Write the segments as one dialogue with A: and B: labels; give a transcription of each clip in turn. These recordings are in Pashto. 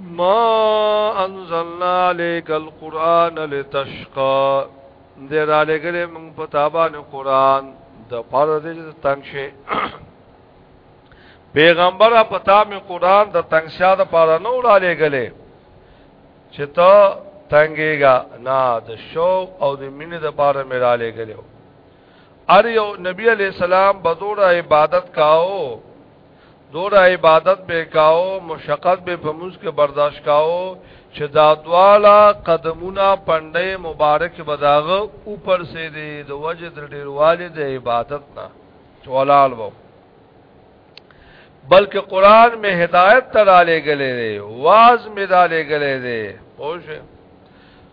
A: ما انزلنا عليك القرآن لتشقى دې را لګلې موږ په تابان قرآن د پاره دې تنگ شي پیغمبر په تام قرآن د تنگ شا د پاره نو را لګلې چې ته تنگېګا نه د شوق او د مینې د پاره مې را لګلې ار یو نبی علی السلام بزور عبادت کاو دور عبادت به کاو مشقت به په موږ کې برداشت کاو چې دا دوالا قدمونه پنده مبارک بداغه او پر سي دي د وجه د ډیرواله د عبادت نه چولال وو بلکې قران می هدایت تراله غلې دي واز می دالې غلې دي پوه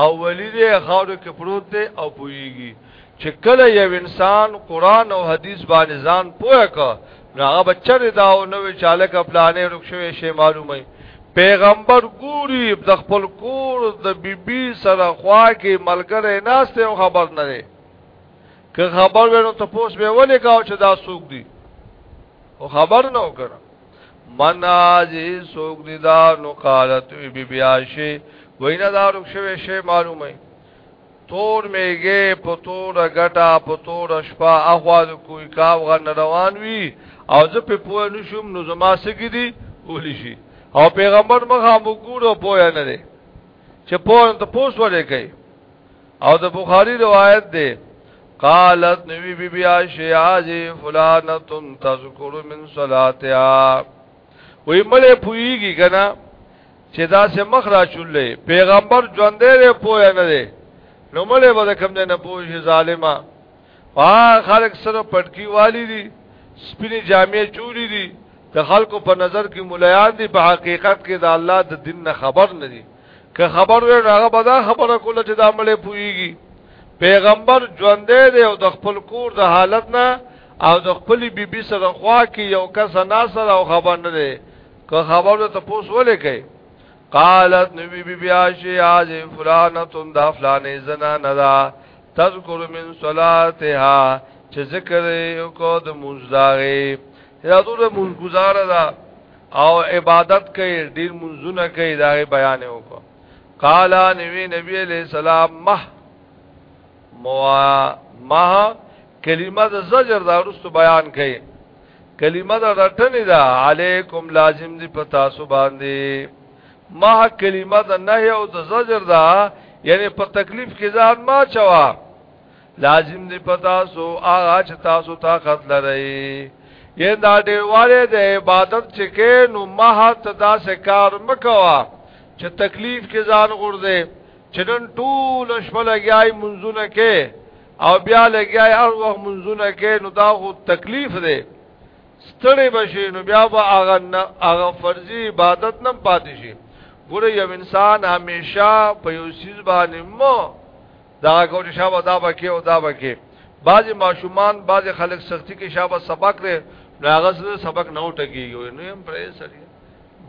A: او ولی دی خاورو کې پروت دی او پویږي چې کله یو انسان قران او حدیث باندې ځان پوهه کا هغه بچر دا او نو چاله کا پلانې رخصوي شی معلومه پیغمبر ګوري د خپل کور د بیبي بی سره خوا کې ملګری ناشته او خبر نه دی که خبر ورنو ته پوس به ولې کاو چې دا سوق دی او خبر نه وکړه من آجی سوک ندا نو قالت وی بی بی آشی وینا دا رک شوی شی معلومه تور میګه په تور غټه په تور شپه اخوا د کوی کاو غن روان وی او زه په پوه نشم نو زما سګی دی اولی شي او پیغمبر مخه مو ګورو پوه نه دی چې پوه ته پوس ولې کوي او د بخاری روایت دی قالت نبی بی بی عائشہ فلانه تذکر من صلاتها وی مړې پویږي کنه چې دا سه مخ را چولې پیغمبر ژوند دې پویا نه دی نو مړې به کوم نه پوښي ظالما وا خلک سره پټکی والی دي سپینې جامې چولی دي د خلکو په نظر کې مليان دي په حقیقت کې د الله د دین نه خبر نه دي که خبر وې هغه به دا خبره کوله چې دا مړې پويږي پیغمبر ژوندې دی او د خپل کور د حالت نه او د خپل بیبي بی سره خوا کې یو کس نه سره او خبر نه دی که خبر ته پوس ولې کوي قالت نبی بی بی عاشی از فلانه تن دا فلانه زنا ندا تذکر من صلاتها چې ذکر یو کو د مزداري دا ټول مونږ گزاره ده او عبادت کوي ډیر منځونه کوي دا بیان وکړه قال نبی نبی علیہ السلام مه موا مه کلمه د زجر دا رست بیان کړي کلمه د رټنې دا علیکم لازم دی پتا سو باندې ما کلمه د نهي او د زجر دا یعنی په تکلیف کې ځان ما چوا لازم دی پتا سو آغا چه تاسو طاقت لرئی یه دا دیروالی دی عبادت چه که نو محت دا سه کار مکوا چه تکلیف که زان غرده چه نن طول شپا لگیائی منزونه که او بیا لګیای هر وخت منځونه کې نو دا خو تکلیف دی ستړي بشي نو بیا به هغه هغه فرضي عبادت نه پاتې شي ګوره یو انسان همیشه په یو سیز باندې مو دا کو چې شابه دا بکې او دا بکې بعضی ماشومان بعضی خلک سختی کې شابه سبق لري راغس سبق نه وټکیږي نو هم پرې سړي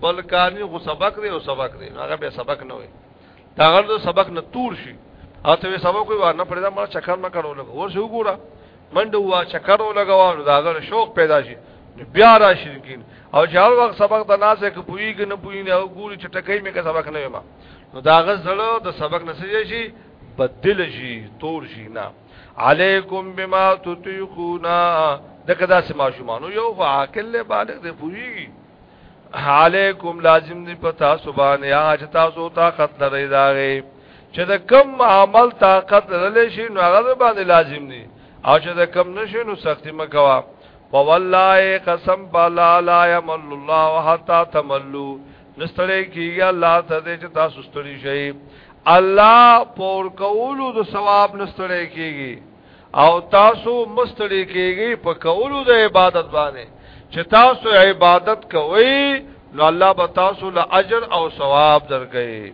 A: بل کارني غو سبق لري او سبق لري هغه به سبق نه وي دا غل سبق نه تور شي او ته سبق وي نه پرې دا ما چکر نه کړو لګ ور شو ګورا منډه وا چکر ولګاو دا غل شوق پیدا شي بیا را شرکین او چې هر وخت سبق د ناسه کې پویږي نه پوی نه ګوري چې ټکې مې کې سبق نه وي نو دا غزړه د سبق نسجه شي بدل شي تور شي نه علیکم بما تطیقونا دغه داسې ماشومانو یو عاقل له بالغ دی پوری علیکم لازم دی پتا سبحان یا چې تاسو طاقت لرئ داغه چې د کم عمل طاقت لرل شي نو هغه باندې لازم دی او چې د کم نشي نو سختی مکوا فوالله قسم بالا لا يمل الله حتا تملو نستړی کیږي الله ته دې چې تاسو ستړي شئ الله پور کولو د ثواب نستړی کیږي او تاسو مستړي کیږي په کولو د عبادت باندې چې تاسو عبادت کوئ نو الله به تاسو له اجر او ثواب درکړي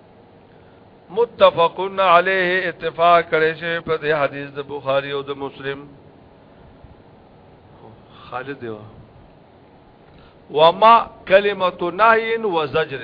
A: متفقن علیه اتفاق کړي شوی په دې حدیث د بخاری او د مسلم خالد دیو وما کلمۃ نهی و زجر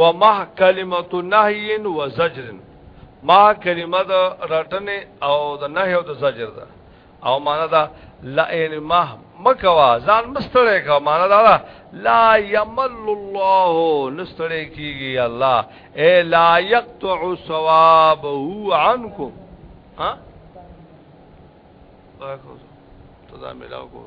A: ومه کلمت نهی و زجر ما کلمه د رټنې او د نهی او د زجر ده او معنا دا لا ان ما مکوا ځان مستړی کا معنا دا لا یمل الله نستړی کیږي الله اے لا یقطع ثوابه عنکم ها راکو ته دا ملاو کو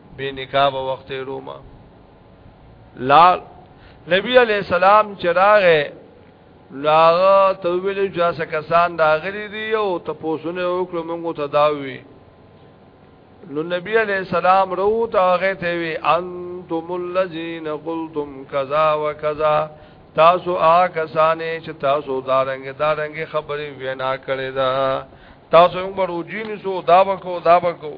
A: به نکاح په وخت تیروما لا نبی علیہ السلام چراغه لاغه ته ویل چې څه کسان دا غلي دي او ته پوسونه وکړو موږ ته داوي نو نبی علیہ السلام رو ته هغه ته وی انتم الذین قلتم کذا وکذا تاسو آ کسانې چې تاسو دارنګ دارنګ خبرې وینا کړې ده تاسو موږ روجین سو دا وکړو دا وکړو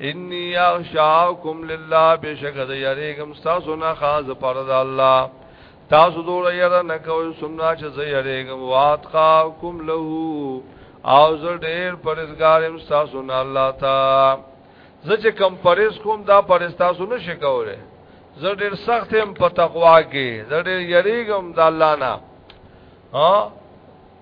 A: انی اخشاکم لله بشک د یریګم تاسو نه خاص پر د الله تاسو دوړ یره نه کوي سمنا چې زه یریګم واتقاکم له او زه ډیر پرزګارم تاسو نه الله تا زه چې کم پرز کوم دا پرز تاسو نه شکوره زه ډیر سخت هم په تقوا کې زه ډیر یریګم د الله نه ها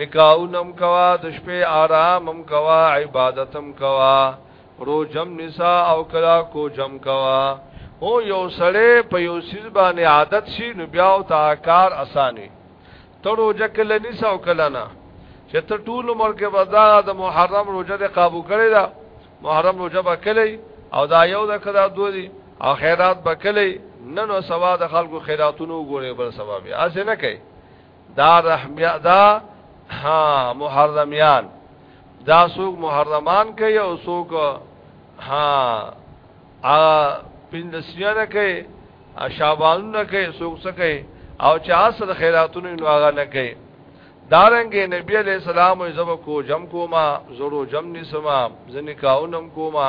A: نکاحونه هم کوه، د شپې آرام هم کوه، عبادت هم کوه، روژه هم نیسه او کله کوژه هم کوه. هو یو سړی په یو څیز باندې عادت شي نو بیا او تا کار اسان وي ته روزه کله نیسه او کله نه چې ته ټول عمر کې ودا د محرم روزه د قابو کړی دا محرم روزه به کلی او دا یو د کدا دوه دي او خیرات به کلی نن او سوا د خلکو خیراتونو ګوري بل سبب یې اسې نه کوي دا رحمیا دا ها محرمیان دا سوق محرمان کوي او سوق ها ا پندسیانه کوي شابانونه کوي سوق څه کوي او چې اصل خیراتونه نو هغه نه کوي دارنګ نبی علیہ السلام زب کو جم کوما زورو جم نسما زنکاونم کوما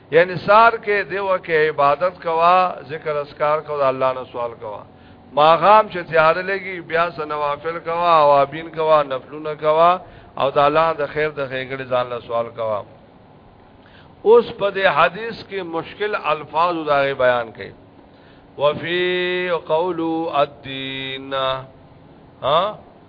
A: یعنی سار کې دیو کې عبادت کوا ذکر اسکار کو د الله نه سوال کوا ماغام چې تیار لګي بیا سنوافل کوا اوابین کوا نفلونه کوا او د الله د خیر د خیګړې ځان له سوال کوا اوس په دې حدیث کې مشکل الفاظ دا بیان کړي وفي قول الدين ها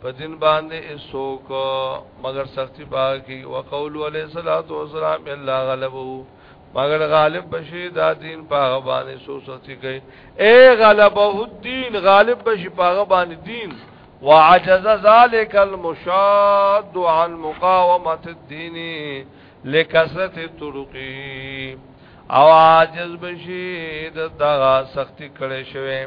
A: په دین باندې اسوک مگر سختی باقی وقول علیہ الصلوۃ والسلام الا غلبو مگر غالب بشی دا دین پاغه باندې سو سختی کوي اے غلبه الدین غالب بشی پاغه باندې دین وعجز ذلك المشاد عن مقاومه الدين لکثرت طرقی او عاجز بشی د دغه سختی کړي شوی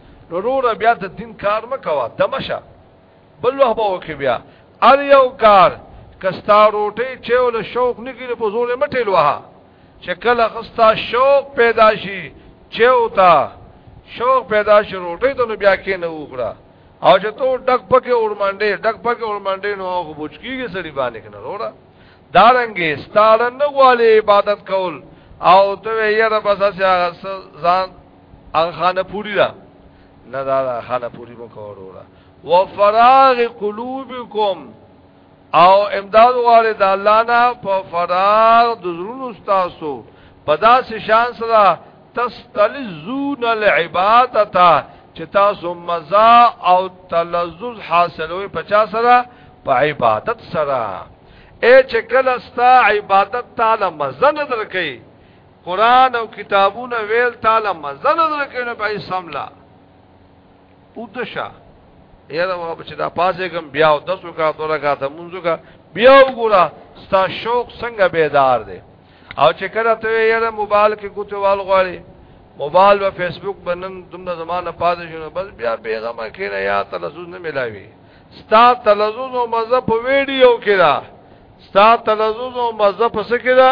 A: ضرور بیا د دین کار مکوا دمشه بل وه به وکي بیا ار یو کار کستا روټي چې ول شوق نګینه په زور مټې لوها چې کله خستا شوق پیدا شي چې وتا شوق پیدا شي روټي ته بیا کې نه وګړه او چې ته ډک پکې اورمانډې ډک پکې اورمانډې نو هغه بوچکیږي سړي باندې کنه وروړه دارنګې ستاره نه غواړي عبادت کول او ته یې رب اساس ځان هغه خانه پوری دا نه دا خانه پوری مو کوړه و فراغ قلوبکم او امداد غواړي د الله نه په فراغ د زړونو تاسو په داسې شان سره تستلزون العبادتا چې تاسو مزا او تلذذ حاصلوي په چا سره په عبادت سره اے چې کله ستا عبادت تعالی مزه نه درکې قران او کتابونه ویل تعالی مزل درکې نه پای سملا پودشا یاره واه چې دا پاسه کوم بیا او دسو کا دوره کا ته منځو کا بیا وګوره ستا شوق څنګه بیدار دی او چې کله ته یاره موبایل کې ګوتو وال غواړي موبایل او فیسبوک بنن دومره زمانه پاتې شونه بس بیا بیغمه کینه یا تلزوز نه ملاوي ستا تلزوز او مزه په ویډیو کې دا ستا تلزوز او مزه په څه کې دا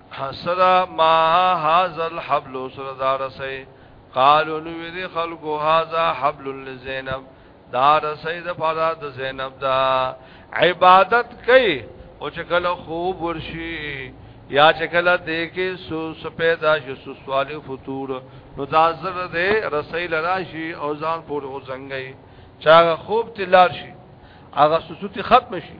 A: حسد ما هاذا الحبل سره دا رسي قالو نو دې خلکو هاذا حبل لزینب دا رسي د پاره د زینب دا عبادت کوي او چې کله خوب ورشي یا چې کله دې کې سو سپیدا شو سو سوال فطور نو دا زره دې رسي لراشي او ځان پور او زنګي چا خوب تلار شي هغه سوسوتی ختم شي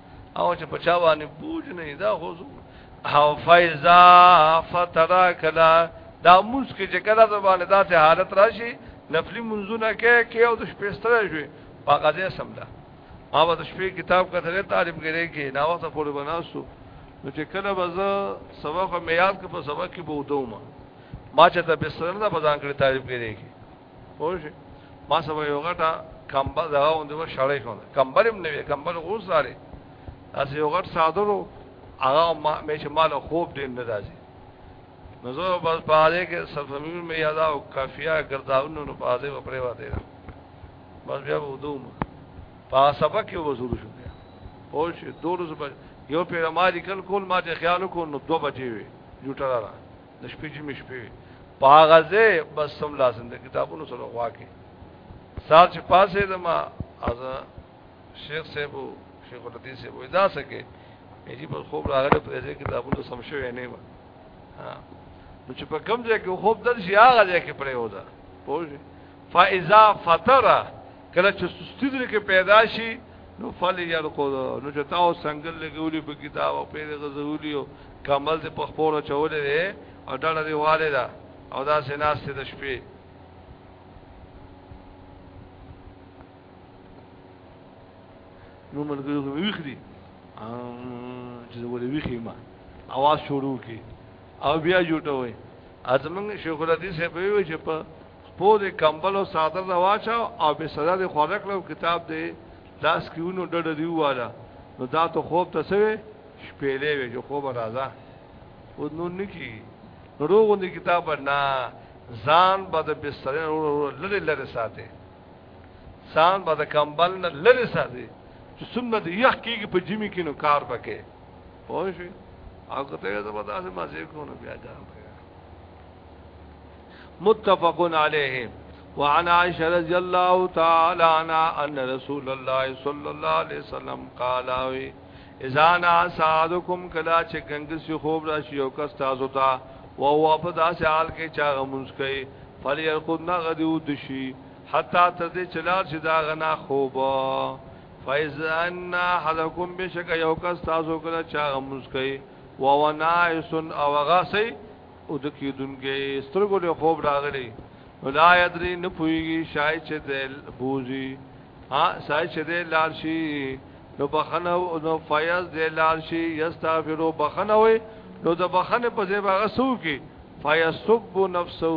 A: او چې په چا باندې بوج نه دا خو او فیضا فترا کلا دا موس کې چې کله د باندې داسې حالت راشي نفلی منځونه کې کې او د شپې ستره شوي په غزه سملا ما به د شپې کتاب کتلې طالب ګرې کې دا وخت پورې بناسو نو چې کله به زه سبق مې یاد کړ په سبق کې به ودوم ما چې ته بسرنه بزان کړې طالب ګرې کې پوه شئ ما سبا یو غټه کمبل دا غوند و شړې خو کمبل هم نه وي کمبل غوس زاري اس یو غټ صادرو هغه ما مې چې مال خوب دې نه راځي نو زه بس پاره کې سفمیر مې یاد او کافیا ګرداونو نو پاره و پرې وته بس بیا ودوم په سبا کې وزور شو بیا پوه شئ دور یو پیرماری کل کول ما ته خیال کو نو 2 بجې وي جوټه را د شپې چې مې شپې پاغزه بس سم لازم د کتابونو سره غوا کې سال چې پاسې زما از شیخ صاحب شیخ الحدیث صاحب ادا سکے یی په خوب راغله په دې کتابونو سم شوی نه و نو چې په کم ځای کې خوب درځي هغه ځای کې پرې وځه پوه فاذا فطر کله چې سستی در کې پیدا شي نو فل يرقد نو چې تاو څنګه لګولي په کتاب او په غزولي او کمل دې په خپل چولې ده او ډړه دی والي ده او دا سناس ته د شپې نو ملګری ویخري چې ولې ویخي ما اواز شروع کی او بیا جوټه وای ازمن شیخ الحدیث په وی چې په خپو دې کمبل او صادر رواچا او به صدا دې خورک لو کتاب دې لاس کیونو ډډه دی واله نو دا ته خوب ته سوي شپېلې وي جو خوب راځه او نو نکی روغ دې کتاب نه ځان به د بستر لری لری ساته ځان به د کمبل نه لری ساته چې څومره دې یخ کیږي په جمی کې نو کار پکې پوه شئ او کته زبردست مزه کو نو بیا ګام متفق علیه وعن عائشة رضی اللہ تعالی عنہ ان رسول اللہ صلی اللہ علیہ وسلم قال اذا نا سعادکم کلا چې ګنګسی خوب راشي او کس تاسو ته او هو په داسې حال کې چا غمونس کوي فلیرقد نا غدو دشي حتا تر دې چلار چې دا غنا خوب فایزن حلکم بشک یو کس تاسو کلا چا غمونس کوي او ونائسن او غاسی او د کیدونکې سترګو له خوب راغلی ولا یدری نه پویږي شای چې د بوزي ها شای چې د لار شي نو بخنه او نو فیاض د لار شي یستغفرو بخنه وي نو د بخنه په ځای باغ سو کې فیسب نفسه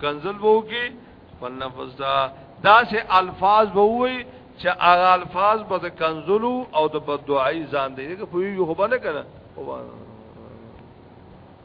A: کنزل وو کې خپل نفس دا داسې الفاظ به وي چې هغه الفاظ به د کنزلو او د بدعای ځان دی که پویږي خو باندې کنه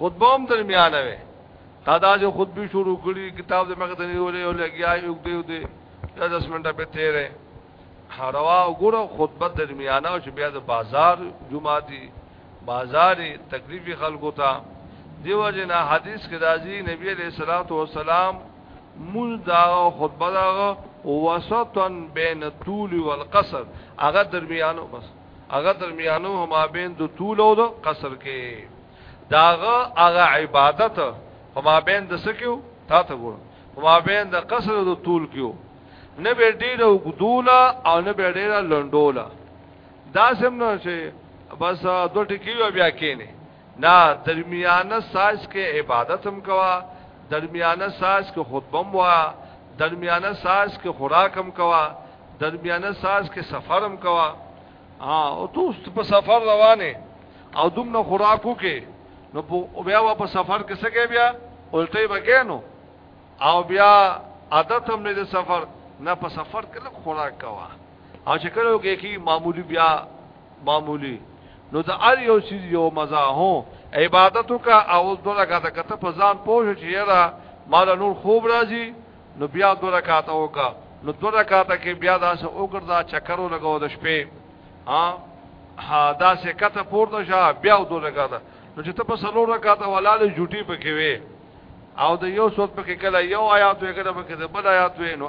A: خطبه هم درمیانه وي تا دا جو خطبه شروع کړي کتاب دې مګه ته نیولې او لګیا یو دې دې دا 10 منټه به تیرې روا وګوره خطبه درمیانه او چې بیا د بازار جمعه دي بازار تکلیف خلکو ته دیو جنا حدیث کې راځي نبی علیہ الصلوۃ والسلام مون دا خطبه دا وسطن بین طول والقصر هغه درمیانو بس هغه درمیانو هما بین د طول او د قصر کې داغه هغه عبادت هما بین د سکیو تا ته ګور هما بین د قصر د طول کېو نه به ډیره وګدولا او نه به ډیره لندولا دا سم نه چې بس دوه ټکی بیا کېنه نه درمیانه ساز کې عبادت هم کوا درمیانه ساز کې خطبه هم وا درمیانه ساز کې خوراک هم کوا درمیانه ساز کې سفر هم کوا او دوست په سفر روانه او دومره خوراکو کې نو بیا په سفر کې څه کې بیا الټي بګینو او بیا عادت هم نه د سفر نه په سفر کې خوراک کوا او چې کله کې کی معمولی بیا معمولی نو د ار یو چیز یو مزه هو عبادتو کا اول دو رکعات کته په ځان پوه چې یرا مال نور خوب راځي نو بیا دو رکعات وکا نو دو رکعات کې بیا داسه وګرځا چکرو لګاو د شپې ها ها داسه کته پورته شه بیا دو رکعات نو چې ته په سلو رکعات ولاله جوټي پکې وې او د یو صوت پکې کله یو آیات وې کله پکې د بل آیات وې نو